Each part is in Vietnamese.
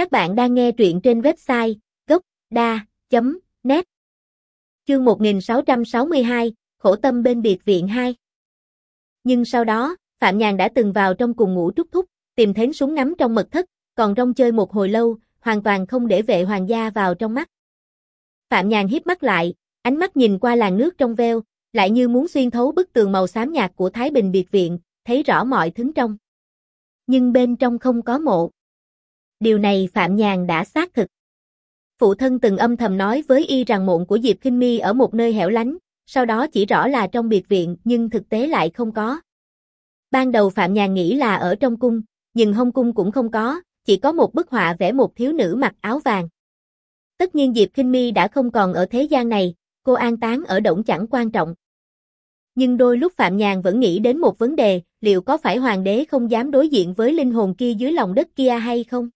Các bạn đang nghe truyện trên website gốc.da.net Chương 1662, Khổ tâm bên biệt viện 2 Nhưng sau đó, Phạm Nhàn đã từng vào trong cùng ngủ trúc thúc, tìm thấy súng ngắm trong mật thất, còn rong chơi một hồi lâu, hoàn toàn không để vệ hoàng gia vào trong mắt. Phạm Nhàn hiếp mắt lại, ánh mắt nhìn qua làn nước trong veo, lại như muốn xuyên thấu bức tường màu xám nhạt của Thái Bình biệt viện, thấy rõ mọi thứ trong. Nhưng bên trong không có mộ. Điều này Phạm Nhàn đã xác thực. Phụ thân từng âm thầm nói với y rằng mộ của Diệp Kinh Mi ở một nơi hẻo lánh, sau đó chỉ rõ là trong biệt viện nhưng thực tế lại không có. Ban đầu Phạm Nhàn nghĩ là ở trong cung, nhưng hông cung cũng không có, chỉ có một bức họa vẽ một thiếu nữ mặc áo vàng. Tất nhiên Diệp Kinh Mi đã không còn ở thế gian này, cô an táng ở động chẳng quan trọng. Nhưng đôi lúc Phạm Nhàn vẫn nghĩ đến một vấn đề, liệu có phải hoàng đế không dám đối diện với linh hồn kia dưới lòng đất kia hay không?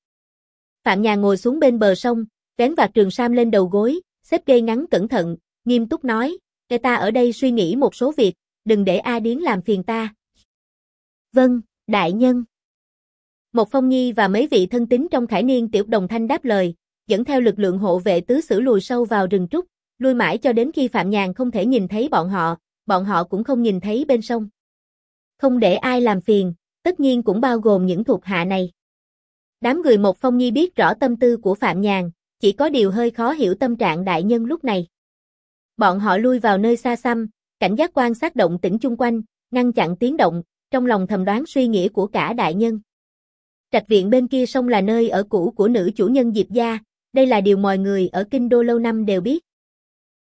Phạm Nhàn ngồi xuống bên bờ sông, vén vạt trường sam lên đầu gối, xếp gây ngắn cẩn thận, nghiêm túc nói, để ta ở đây suy nghĩ một số việc, đừng để A Điến làm phiền ta. Vâng, đại nhân. Một phong nhi và mấy vị thân tín trong khải niên tiểu đồng thanh đáp lời, dẫn theo lực lượng hộ vệ tứ xử lùi sâu vào rừng trúc, lui mãi cho đến khi Phạm Nhàn không thể nhìn thấy bọn họ, bọn họ cũng không nhìn thấy bên sông. Không để ai làm phiền, tất nhiên cũng bao gồm những thuộc hạ này. Đám người một phong nhi biết rõ tâm tư của Phạm Nhàn, chỉ có điều hơi khó hiểu tâm trạng đại nhân lúc này. Bọn họ lui vào nơi xa xăm, cảnh giác quan sát động tĩnh chung quanh, ngăn chặn tiếng động, trong lòng thầm đoán suy nghĩ của cả đại nhân. Trạch viện bên kia sông là nơi ở cũ của nữ chủ nhân Diệp Gia, đây là điều mọi người ở kinh đô lâu năm đều biết.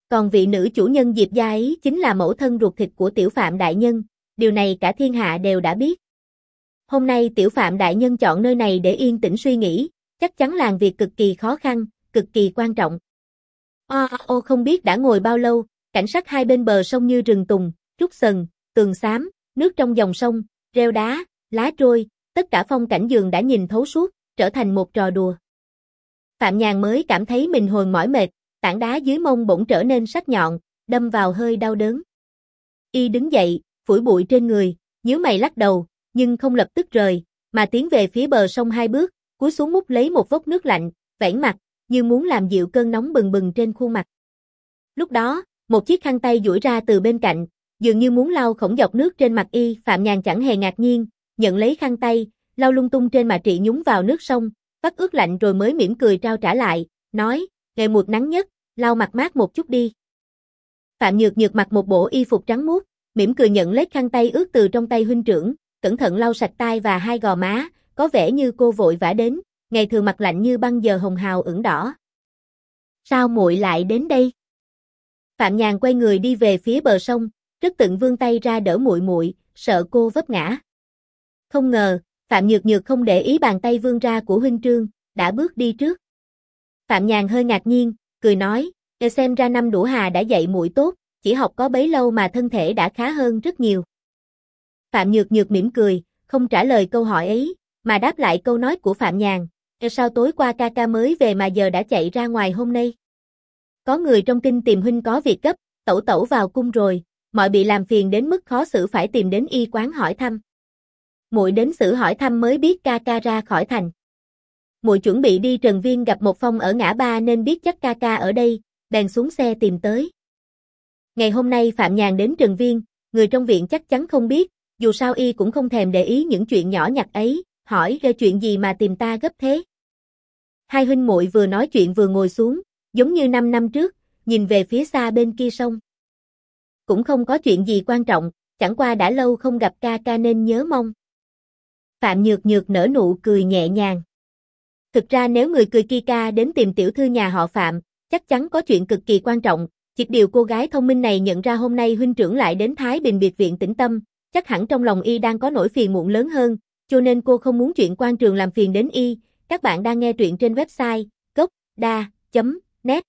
Còn vị nữ chủ nhân Diệp Gia ấy chính là mẫu thân ruột thịt của tiểu phạm đại nhân, điều này cả thiên hạ đều đã biết. Hôm nay tiểu phạm đại nhân chọn nơi này để yên tĩnh suy nghĩ, chắc chắn làm việc cực kỳ khó khăn, cực kỳ quan trọng. O, ô không biết đã ngồi bao lâu, cảnh sắc hai bên bờ sông như rừng tùng, trúc sần, tường xám, nước trong dòng sông, rêu đá, lá trôi, tất cả phong cảnh giường đã nhìn thấu suốt, trở thành một trò đùa. Phạm Nhàn mới cảm thấy mình hồi mỏi mệt, tảng đá dưới mông bỗng trở nên sắc nhọn, đâm vào hơi đau đớn. Y đứng dậy, phủi bụi trên người, nhíu mày lắc đầu, nhưng không lập tức rời, mà tiến về phía bờ sông hai bước, cúi xuống múc lấy một vốc nước lạnh, vẫy mặt, như muốn làm dịu cơn nóng bừng bừng trên khuôn mặt. Lúc đó, một chiếc khăn tay duỗi ra từ bên cạnh, dường như muốn lau khổng dọc nước trên mặt y, Phạm Nhàn chẳng hề ngạc nhiên, nhận lấy khăn tay, lau lung tung trên mà trị nhúng vào nước sông, vắt ướt lạnh rồi mới mỉm cười trao trả lại, nói, ngày một nắng nhất, lau mặt mát một chút đi. Phạm Nhược Nhược mặc một bộ y phục trắng muốt, mỉm cười nhận lấy khăn tay ướt từ trong tay huynh trưởng, cẩn thận lau sạch tay và hai gò má, có vẻ như cô vội vã đến, ngày thường mặt lạnh như băng giờ hồng hào ửng đỏ. Sao muội lại đến đây? Phạm Nhàn quay người đi về phía bờ sông, rất tận vươn tay ra đỡ muội muội, sợ cô vấp ngã. Không ngờ, Phạm Nhược Nhược không để ý bàn tay vươn ra của huynh trương, đã bước đi trước. Phạm Nhàn hơi ngạc nhiên, cười nói, "Để xem ra năm đủ hà đã dạy muội tốt, chỉ học có bấy lâu mà thân thể đã khá hơn rất nhiều." Phạm Nhược Nhược mỉm cười, không trả lời câu hỏi ấy, mà đáp lại câu nói của Phạm Nhàn, sao tối qua ca ca mới về mà giờ đã chạy ra ngoài hôm nay?" Có người trong kinh tìm huynh có việc gấp, tẩu tẩu vào cung rồi, mọi bị làm phiền đến mức khó xử phải tìm đến y quán hỏi thăm. Muội đến xử hỏi thăm mới biết ca ca ra khỏi thành. Muội chuẩn bị đi Trần Viên gặp một phong ở ngã ba nên biết chắc ca ca ở đây, bèn xuống xe tìm tới. Ngày hôm nay Phạm Nhàn đến Trần Viên, người trong viện chắc chắn không biết, dù sao y cũng không thèm để ý những chuyện nhỏ nhặt ấy, hỏi ra chuyện gì mà tìm ta gấp thế. Hai huynh muội vừa nói chuyện vừa ngồi xuống, giống như năm năm trước, nhìn về phía xa bên kia sông. Cũng không có chuyện gì quan trọng, chẳng qua đã lâu không gặp ca ca nên nhớ mong. Phạm Nhược Nhược nở nụ cười nhẹ nhàng. Thực ra nếu người cười kia ca đến tìm tiểu thư nhà họ Phạm, chắc chắn có chuyện cực kỳ quan trọng, chỉ điều cô gái thông minh này nhận ra hôm nay huynh trưởng lại đến Thái Bình biệt viện tĩnh tâm, chắc hẳn trong lòng y đang có nỗi phiền muộn lớn hơn, cho nên cô không muốn chuyện quan trường làm phiền đến y. Các bạn đang nghe truyện trên website gocda.net